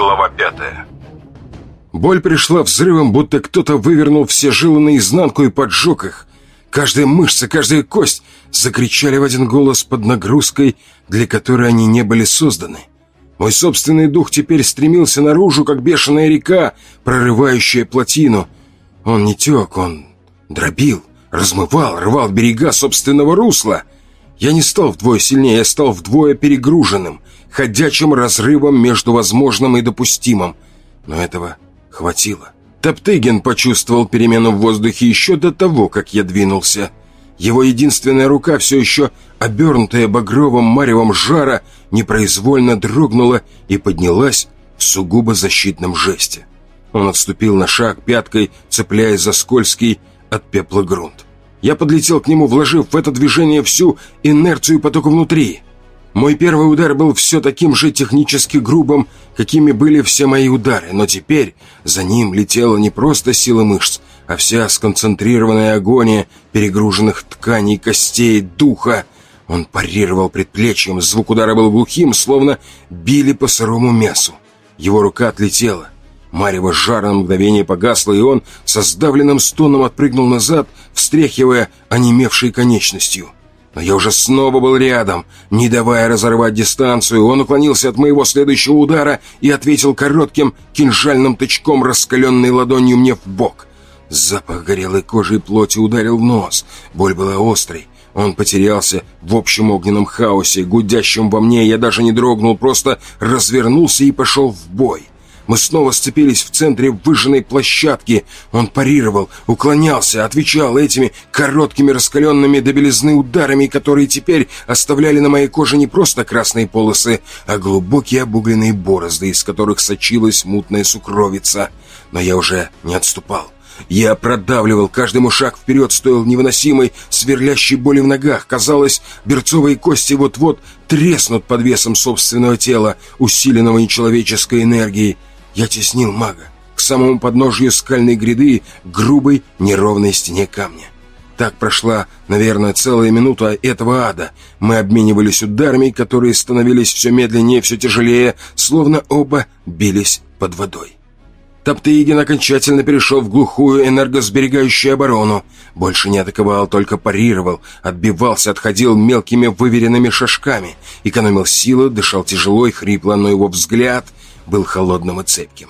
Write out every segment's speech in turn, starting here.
Глава пятая. Боль пришла взрывом, будто кто-то вывернул все жилы наизнанку и поджег их. Каждая мышца, каждая кость закричали в один голос под нагрузкой, для которой они не были созданы. Мой собственный дух теперь стремился наружу, как бешеная река, прорывающая плотину. Он не тек, он дробил, размывал, рвал берега собственного русла. Я не стал вдвое сильнее, я стал вдвое перегруженным, ходячим разрывом между возможным и допустимым. Но этого хватило. Топтыгин почувствовал перемену в воздухе еще до того, как я двинулся. Его единственная рука, все еще обернутая багровым маревом жара, непроизвольно дрогнула и поднялась в сугубо защитном жесте. Он отступил на шаг пяткой, цепляясь за скользкий от пепла грунт. Я подлетел к нему, вложив в это движение всю инерцию потока внутри. Мой первый удар был все таким же технически грубым, какими были все мои удары, но теперь за ним летела не просто сила мышц, а вся сконцентрированная агония перегруженных тканей, костей, духа. Он парировал предплечьем, звук удара был глухим, словно били по сырому мясу. Его рука отлетела. Марево жара на мгновение погасло, и он со сдавленным стоном отпрыгнул назад, встряхивая онемевшей конечностью. Но я уже снова был рядом. Не давая разорвать дистанцию, он уклонился от моего следующего удара и ответил коротким кинжальным тычком, раскаленной ладонью мне в бок. Запах горелой кожи и плоти ударил в нос. Боль была острой. Он потерялся в общем огненном хаосе, гудящем во мне. Я даже не дрогнул, просто развернулся и пошел в бой. Мы снова сцепились в центре выжженной площадки. Он парировал, уклонялся, отвечал этими короткими раскаленными до белизны ударами, которые теперь оставляли на моей коже не просто красные полосы, а глубокие обугленные борозды, из которых сочилась мутная сукровица. Но я уже не отступал. Я продавливал, каждый мой шаг вперед стоил невыносимой, сверлящей боли в ногах. Казалось, берцовые кости вот-вот треснут под весом собственного тела, усиленного нечеловеческой энергией. Я теснил мага к самому подножию скальной гряды, грубой неровной стене камня. Так прошла, наверное, целая минута этого ада. Мы обменивались ударами, которые становились все медленнее, все тяжелее, словно оба бились под водой. Топтыгин окончательно перешел в глухую энергосберегающую оборону. Больше не атаковал, только парировал, отбивался, отходил мелкими выверенными шажками, экономил силы, дышал тяжело и хрипло, но его взгляд был холодным и цепким.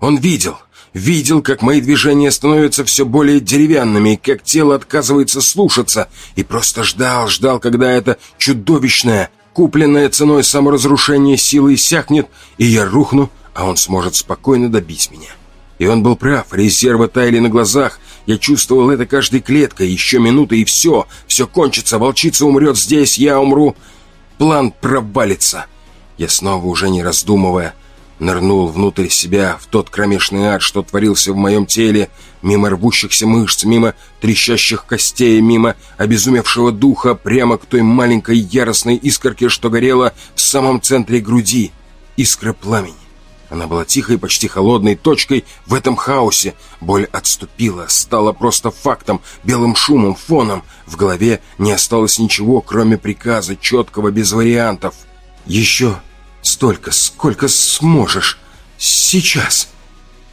Он видел, видел, как мои движения становятся все более деревянными, как тело отказывается слушаться, и просто ждал, ждал, когда это чудовищное, купленное ценой саморазрушение силы иссякнет, и я рухну, а он сможет спокойно добить меня. И он был прав, резервы таяли на глазах, я чувствовал это каждой клеткой, еще минута и все, все кончится, волчица умрет здесь, я умру, план провалится. Я снова, уже не раздумывая, Нырнул внутрь себя, в тот кромешный ад, что творился в моем теле, мимо рвущихся мышц, мимо трещащих костей, мимо обезумевшего духа, прямо к той маленькой яростной искорке, что горела в самом центре груди. Искра пламени. Она была тихой, почти холодной точкой в этом хаосе. Боль отступила, стала просто фактом, белым шумом, фоном. В голове не осталось ничего, кроме приказа, четкого, без вариантов. Еще Столько, сколько сможешь. Сейчас.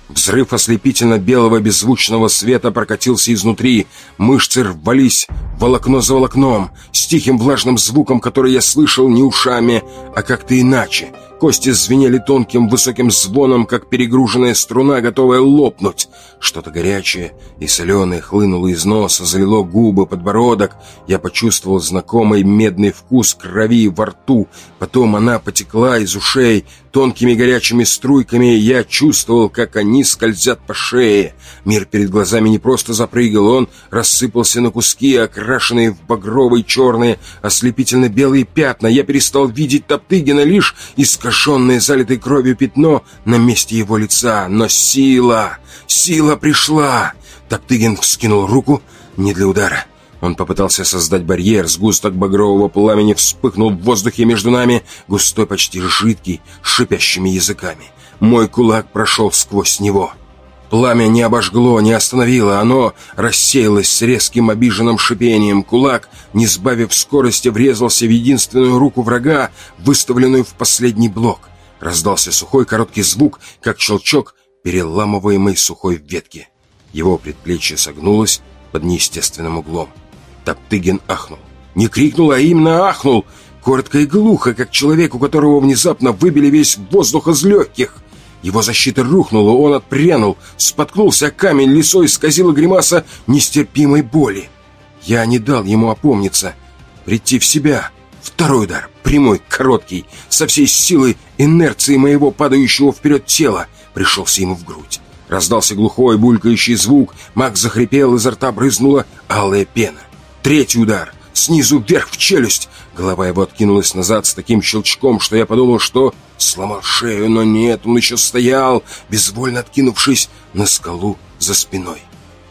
Взрыв ослепительно-белого беззвучного света прокатился изнутри. Мышцы рвались волокно за волокном, с тихим влажным звуком, который я слышал не ушами, а как-то иначе — Кости звенели тонким высоким звоном, как перегруженная струна, готовая лопнуть. Что-то горячее и соленое хлынуло из носа, залило губы, подбородок. Я почувствовал знакомый медный вкус крови во рту. Потом она потекла из ушей. Тонкими горячими струйками я чувствовал, как они скользят по шее. Мир перед глазами не просто запрыгал, он рассыпался на куски, окрашенные в багровые, черные, ослепительно-белые пятна. Я перестал видеть Топтыгина лишь из искаженное залитой кровью пятно на месте его лица. Но сила, сила пришла. Топтыгин вскинул руку не для удара. Он попытался создать барьер, сгусток багрового пламени вспыхнул в воздухе между нами, густой, почти жидкий, шипящими языками. Мой кулак прошел сквозь него. Пламя не обожгло, не остановило, оно рассеялось с резким обиженным шипением. Кулак, не сбавив скорости, врезался в единственную руку врага, выставленную в последний блок. Раздался сухой короткий звук, как щелчок переламываемой сухой ветки. Его предплечье согнулось под неестественным углом. Топтыгин ахнул. Не крикнул, а именно ахнул, коротко и глухо, как человек, у которого внезапно выбили весь воздух из легких. Его защита рухнула, он отпрянул, споткнулся камень, лицо исказило гримаса нестерпимой боли. Я не дал ему опомниться, прийти в себя. Второй удар, прямой, короткий, со всей силой инерции моего падающего вперед тела, пришелся ему в грудь. Раздался глухой, булькающий звук, маг захрипел, изо рта брызнула алая пена. Третий удар, снизу вверх в челюсть. Голова его откинулась назад с таким щелчком, что я подумал, что сломал шею, но нет, он еще стоял, безвольно откинувшись на скалу за спиной.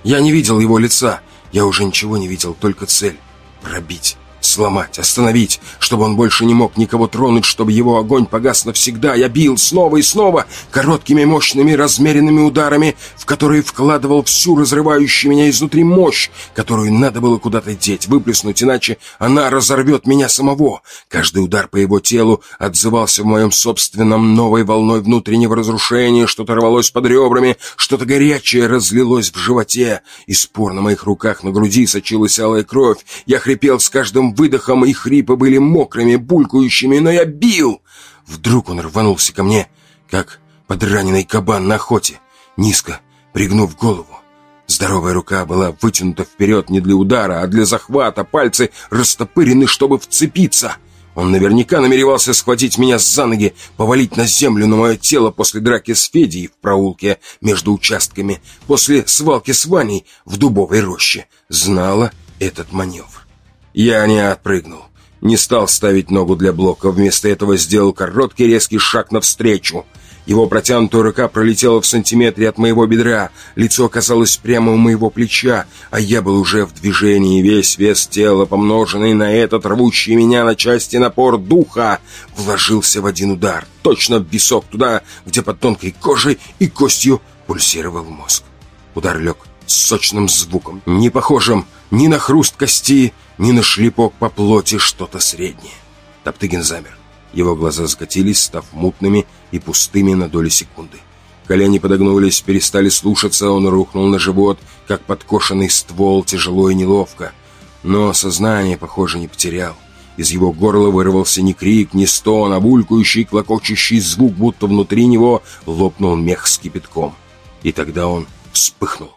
Я не видел его лица, я уже ничего не видел, только цель — пробить Сломать, остановить, чтобы он больше не мог никого тронуть, чтобы его огонь погас навсегда. Я бил снова и снова, короткими, мощными, размеренными ударами, в которые вкладывал всю разрывающую меня изнутри мощь, которую надо было куда-то деть, выплеснуть, иначе она разорвет меня самого. Каждый удар по его телу отзывался в моем собственном новой волной внутреннего разрушения, что-то рвалось под ребрами, что-то горячее разлилось в животе. Из спор на моих руках на груди сочилась алая кровь. Я хрипел с каждым выдохом и хрипы были мокрыми, булькающими, но я бил. Вдруг он рванулся ко мне, как подраненный кабан на охоте, низко пригнув голову. Здоровая рука была вытянута вперед не для удара, а для захвата, пальцы растопырены, чтобы вцепиться. Он наверняка намеревался схватить меня за ноги, повалить на землю на мое тело после драки с Федей в проулке между участками, после свалки с Ваней в дубовой роще. Знала этот маневр. Я не отпрыгнул. Не стал ставить ногу для блока, вместо этого сделал короткий резкий шаг навстречу. Его протянутая рука пролетела в сантиметре от моего бедра, лицо оказалось прямо у моего плеча, а я был уже в движении, весь вес тела, помноженный на этот рвущий меня на части напор духа, вложился в один удар, точно в висок туда, где под тонкой кожей и костью пульсировал мозг. Удар лег сочным звуком, не похожим ни на хруст кости, ни на шлепок по плоти что-то среднее. Топтыгин замер. Его глаза закатились, став мутными и пустыми на доли секунды. Колени подогнулись, перестали слушаться, он рухнул на живот, как подкошенный ствол, тяжело и неловко. Но сознание, похоже, не потерял. Из его горла вырвался ни крик, ни стон, а булькающий, клокочущий звук, будто внутри него лопнул мех с кипятком. И тогда он вспыхнул.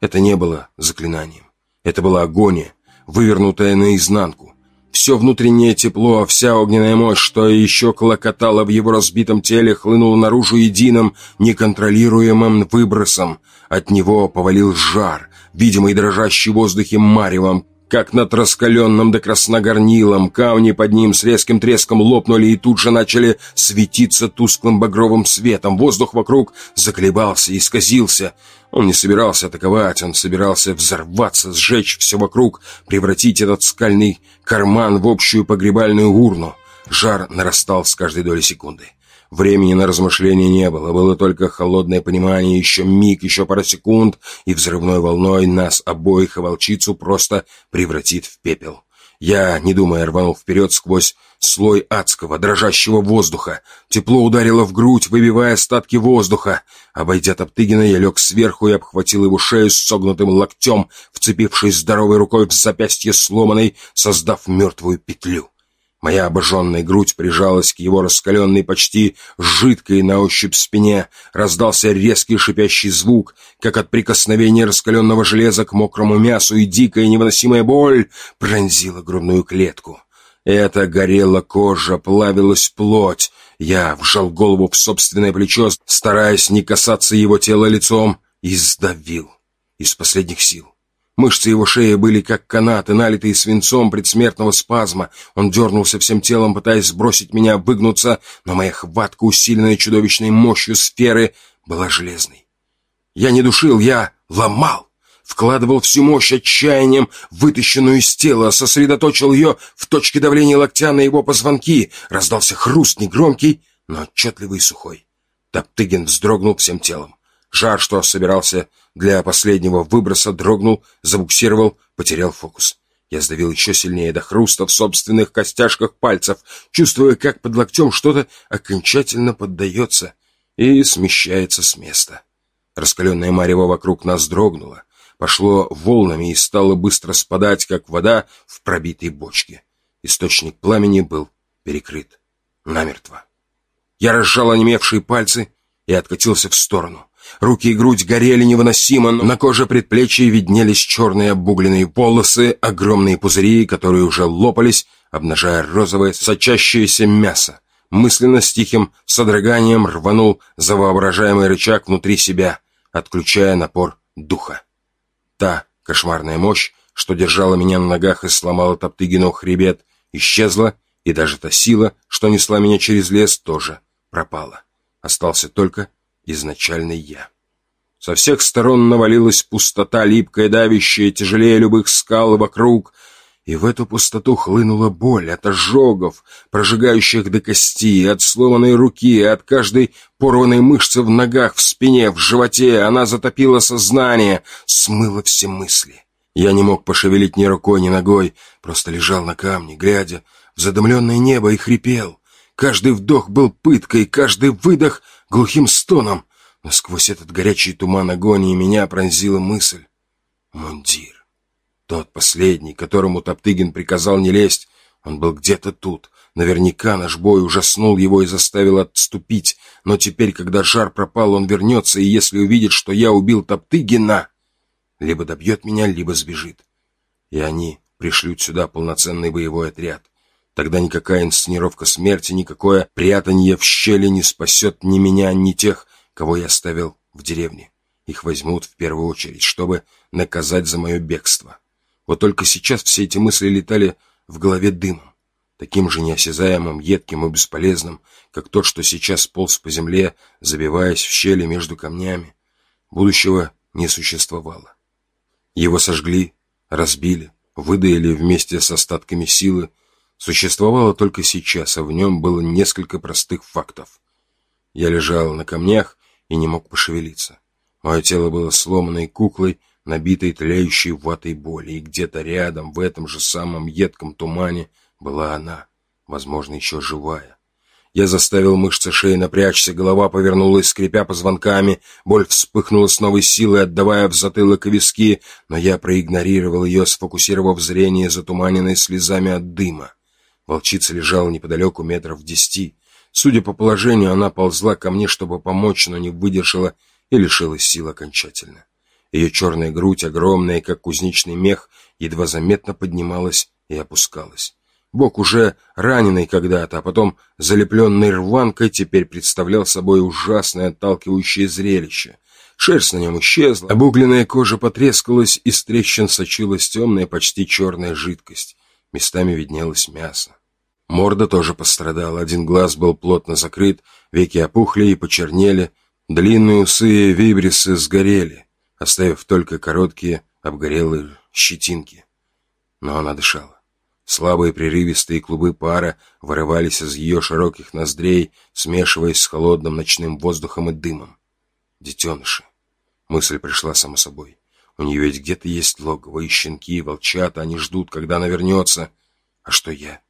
Это не было заклинанием. Это была агония, вывернутая наизнанку. Все внутреннее тепло, вся огненная мощь, что еще клокотала в его разбитом теле, хлынула наружу единым, неконтролируемым выбросом. От него повалил жар, видимый дрожащий в воздухе маревом, как над раскаленным до красногорнилом. Камни под ним с резким треском лопнули и тут же начали светиться тусклым багровым светом. Воздух вокруг заколебался исказился. Он не собирался атаковать, он собирался взорваться, сжечь все вокруг, превратить этот скальный карман в общую погребальную урну. Жар нарастал с каждой доли секунды. Времени на размышления не было, было только холодное понимание, еще миг, еще пара секунд, и взрывной волной нас обоих и волчицу просто превратит в пепел. Я, не думая, рванул вперед сквозь слой адского, дрожащего воздуха. Тепло ударило в грудь, выбивая остатки воздуха. Обойдя Топтыгина, я лег сверху и обхватил его шею с согнутым локтем, вцепившись здоровой рукой в запястье сломанной, создав мертвую петлю. Моя обожженная грудь прижалась к его раскаленной, почти жидкой на ощупь спине. Раздался резкий шипящий звук, как от прикосновения раскаленного железа к мокрому мясу, и дикая невыносимая боль пронзила грудную клетку. Это горела кожа, плавилась плоть. Я вжал голову в собственное плечо, стараясь не касаться его тела лицом, и сдавил из последних сил. Мышцы его шеи были как канаты, налитые свинцом предсмертного спазма. Он дернулся всем телом, пытаясь сбросить меня, выгнуться, но моя хватка, усиленная чудовищной мощью сферы, была железной. Я не душил, я ломал. Вкладывал всю мощь отчаянием, вытащенную из тела, сосредоточил ее в точке давления локтя на его позвонки. Раздался хруст негромкий, но отчетливый и сухой. Топтыгин вздрогнул всем телом. Жар, что собирался для последнего выброса, дрогнул, забуксировал, потерял фокус. Я сдавил еще сильнее до хруста в собственных костяшках пальцев, чувствуя, как под локтем что-то окончательно поддается и смещается с места. Раскаленное марево вокруг нас дрогнуло, пошло волнами и стало быстро спадать, как вода в пробитой бочке. Источник пламени был перекрыт. Намертво. Я разжал онемевшие пальцы и откатился в сторону. Руки и грудь горели невыносимо, но на коже предплечья виднелись черные обугленные полосы, огромные пузыри, которые уже лопались, обнажая розовое сочащееся мясо. Мысленно с тихим содроганием рванул за воображаемый рычаг внутри себя, отключая напор духа. Та кошмарная мощь, что держала меня на ногах и сломала Топтыгину хребет, исчезла, и даже та сила, что несла меня через лес, тоже пропала. Остался только изначальный я. Со всех сторон навалилась пустота, липкая, давящая, тяжелее любых скал вокруг, и в эту пустоту хлынула боль от ожогов, прожигающих до кости, от сломанной руки, от каждой порванной мышцы в ногах, в спине, в животе. Она затопила сознание, смыла все мысли. Я не мог пошевелить ни рукой, ни ногой, просто лежал на камне, глядя в задымленное небо и хрипел. Каждый вдох был пыткой, каждый выдох — глухим стоном. Но сквозь этот горячий туман агонии меня пронзила мысль. Мундир. Тот последний, которому Топтыгин приказал не лезть, он был где-то тут. Наверняка наш бой ужаснул его и заставил отступить. Но теперь, когда жар пропал, он вернется, и если увидит, что я убил Топтыгина, либо добьет меня, либо сбежит. И они пришлют сюда полноценный боевой отряд. Тогда никакая инсценировка смерти, никакое прятанье в щели не спасет ни меня, ни тех, кого я оставил в деревне. Их возьмут в первую очередь, чтобы наказать за мое бегство. Вот только сейчас все эти мысли летали в голове дымом, таким же неосязаемым, едким и бесполезным, как тот, что сейчас полз по земле, забиваясь в щели между камнями. Будущего не существовало. Его сожгли, разбили, выдаили вместе с остатками силы, существовало только сейчас, а в нем было несколько простых фактов. Я лежал на камнях и не мог пошевелиться. Мое тело было сломанной куклой, набитой тлеющей ватой боли, и где-то рядом, в этом же самом едком тумане, была она, возможно, еще живая. Я заставил мышцы шеи напрячься, голова повернулась, скрипя позвонками, боль вспыхнула с новой силой, отдавая в затылок и виски, но я проигнорировал ее, сфокусировав зрение, затуманенное слезами от дыма. Волчица лежала неподалеку метров десяти. Судя по положению, она ползла ко мне, чтобы помочь, но не выдержала и лишилась сил окончательно. Ее черная грудь, огромная, как кузнечный мех, едва заметно поднималась и опускалась. Бок уже раненый когда-то, а потом залепленный рванкой, теперь представлял собой ужасное отталкивающее зрелище. Шерсть на нем исчезла, обугленная кожа потрескалась, из трещин сочилась темная, почти черная жидкость. Местами виднелось мясо. Морда тоже пострадала, один глаз был плотно закрыт, веки опухли и почернели, длинные усы и вибрисы сгорели, оставив только короткие обгорелые щетинки. Но она дышала. Слабые прерывистые клубы пара вырывались из ее широких ноздрей, смешиваясь с холодным ночным воздухом и дымом. Детеныши. Мысль пришла само собой. У нее ведь где-то есть логово, и щенки, и волчата, они ждут, когда она вернется. А что я?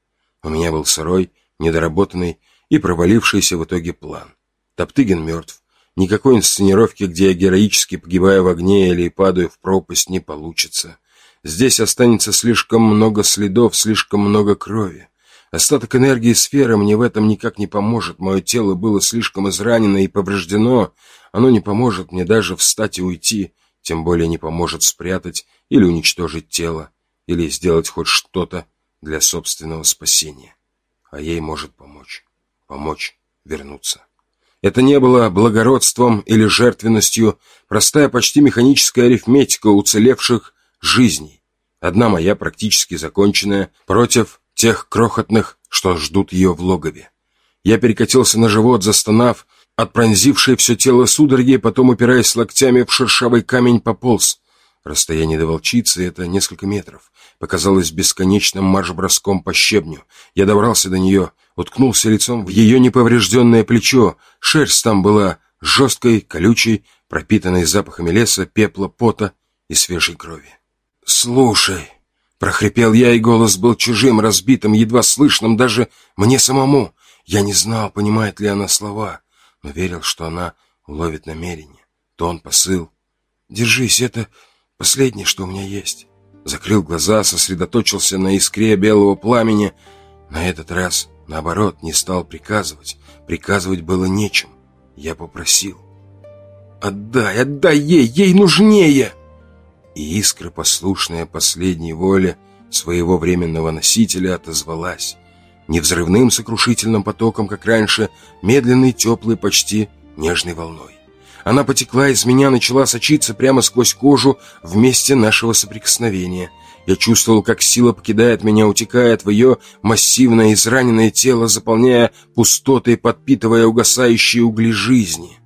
У меня был сырой, недоработанный и провалившийся в итоге план. Топтыгин мертв. Никакой инсценировки, где я героически погибаю в огне или падаю в пропасть, не получится. Здесь останется слишком много следов, слишком много крови. Остаток энергии сферы мне в этом никак не поможет. Мое тело было слишком изранено и повреждено. Оно не поможет мне даже встать и уйти, тем более не поможет спрятать или уничтожить тело, или сделать хоть что-то, для собственного спасения. А ей может помочь. Помочь вернуться. Это не было благородством или жертвенностью, простая почти механическая арифметика уцелевших жизней. Одна моя практически законченная, против тех крохотных, что ждут ее в логове. Я перекатился на живот, застонав, от пронзившей все тело судороги, потом, упираясь локтями в шершавый камень, пополз. Расстояние до волчицы — это несколько метров показалось бесконечным марш-броском по щебню. Я добрался до нее, уткнулся лицом в ее неповрежденное плечо. Шерсть там была жесткой, колючей, пропитанной запахами леса, пепла, пота и свежей крови. «Слушай, Прохрипел я, и голос был чужим, разбитым, едва слышным даже мне самому. Я не знал, понимает ли она слова, но верил, что она уловит намерение, тон, посыл. «Держись, это последнее, что у меня есть». Закрыл глаза, сосредоточился на искре белого пламени. На этот раз, наоборот, не стал приказывать. Приказывать было нечем. Я попросил. «Отдай, отдай ей, ей нужнее!» И искра, послушная последней воле своего временного носителя, отозвалась. Не взрывным сокрушительным потоком, как раньше, медленной, теплой, почти нежной волной. Она потекла из меня, начала сочиться прямо сквозь кожу в месте нашего соприкосновения. Я чувствовал, как сила покидает меня, утекает в ее массивное израненное тело, заполняя пустоты, подпитывая угасающие угли жизни.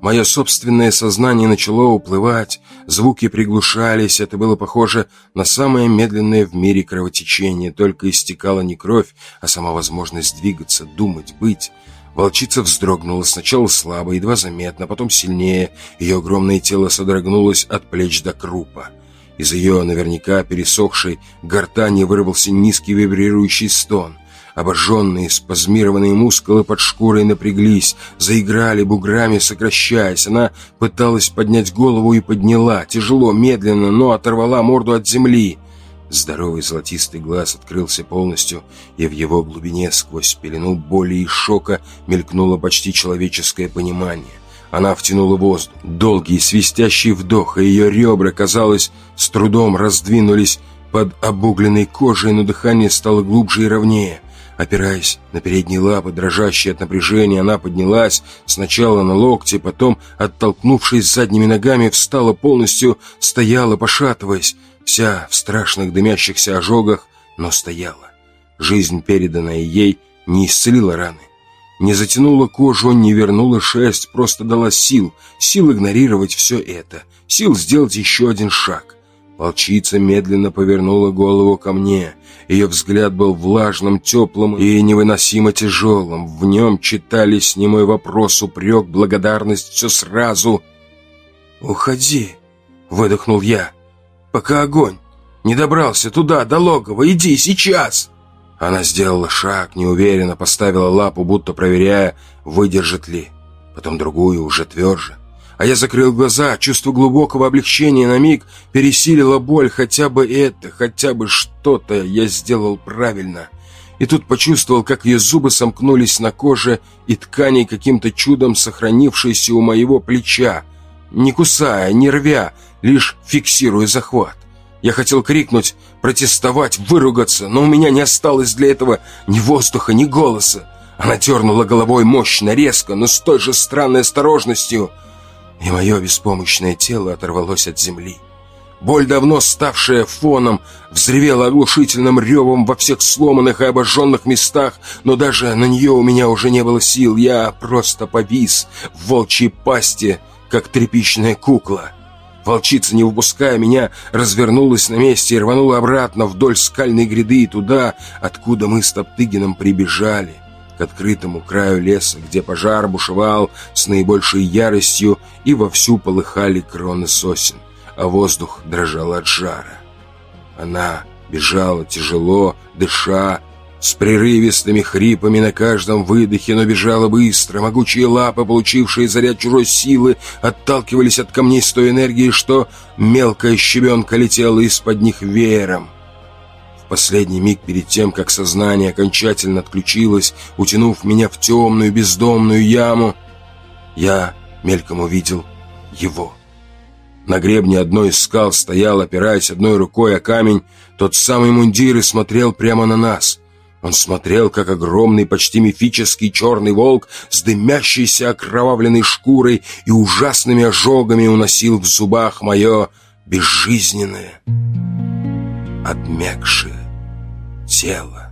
Мое собственное сознание начало уплывать, звуки приглушались, это было похоже на самое медленное в мире кровотечение, только истекала не кровь, а сама возможность двигаться, думать, быть. Волчица вздрогнула, сначала слабо, едва заметно, потом сильнее, ее огромное тело содрогнулось от плеч до крупа. Из ее наверняка пересохшей гортани вырвался низкий вибрирующий стон. Обожженные, спазмированные мускулы под шкурой напряглись, заиграли буграми, сокращаясь. Она пыталась поднять голову и подняла, тяжело, медленно, но оторвала морду от земли. Здоровый золотистый глаз открылся полностью, и в его глубине сквозь пелену боли и шока мелькнуло почти человеческое понимание. Она втянула воздух. Долгий свистящий вдох, и ее ребра, казалось, с трудом раздвинулись под обугленной кожей, но дыхание стало глубже и ровнее. Опираясь на передние лапы, дрожащие от напряжения, она поднялась сначала на локти, потом, оттолкнувшись задними ногами, встала полностью, стояла, пошатываясь, вся в страшных дымящихся ожогах, но стояла. Жизнь, переданная ей, не исцелила раны, не затянула кожу, не вернула шерсть, просто дала сил, сил игнорировать все это, сил сделать еще один шаг. Волчица медленно повернула голову ко мне. Ее взгляд был влажным, теплым и невыносимо тяжелым. В нем читались немой вопрос, упрек, благодарность, все сразу. «Уходи!» — выдохнул я. «Пока огонь! Не добрался туда, до логова! Иди, сейчас!» Она сделала шаг, неуверенно поставила лапу, будто проверяя, выдержит ли. Потом другую, уже тверже. А я закрыл глаза, чувство глубокого облегчения на миг пересилило боль, хотя бы это, хотя бы что-то я сделал правильно. И тут почувствовал, как ее зубы сомкнулись на коже и ткани каким-то чудом сохранившейся у моего плеча, не кусая, не рвя, лишь фиксируя захват. Я хотел крикнуть, протестовать, выругаться, но у меня не осталось для этого ни воздуха, ни голоса. Она дернула головой мощно, резко, но с той же странной осторожностью — и мое беспомощное тело оторвалось от земли. Боль, давно ставшая фоном, взревела оглушительным ревом во всех сломанных и обожженных местах, но даже на нее у меня уже не было сил. Я просто повис в волчьей пасти, как тряпичная кукла. Волчица, не выпуская меня, развернулась на месте и рванула обратно вдоль скальной гряды и туда, откуда мы с Топтыгином прибежали к открытому краю леса, где пожар бушевал с наибольшей яростью и вовсю полыхали кроны сосен, а воздух дрожал от жара. Она бежала тяжело, дыша, с прерывистыми хрипами на каждом выдохе, но бежала быстро. Могучие лапы, получившие заряд чужой силы, отталкивались от камней с той энергией, что мелкая щебенка летела из-под них веером последний миг перед тем, как сознание окончательно отключилось, утянув меня в темную бездомную яму, я мельком увидел его. На гребне одной из скал стоял, опираясь одной рукой о камень, тот самый мундир и смотрел прямо на нас. Он смотрел, как огромный, почти мифический черный волк с дымящейся окровавленной шкурой и ужасными ожогами уносил в зубах мое безжизненное, обмякшее тело.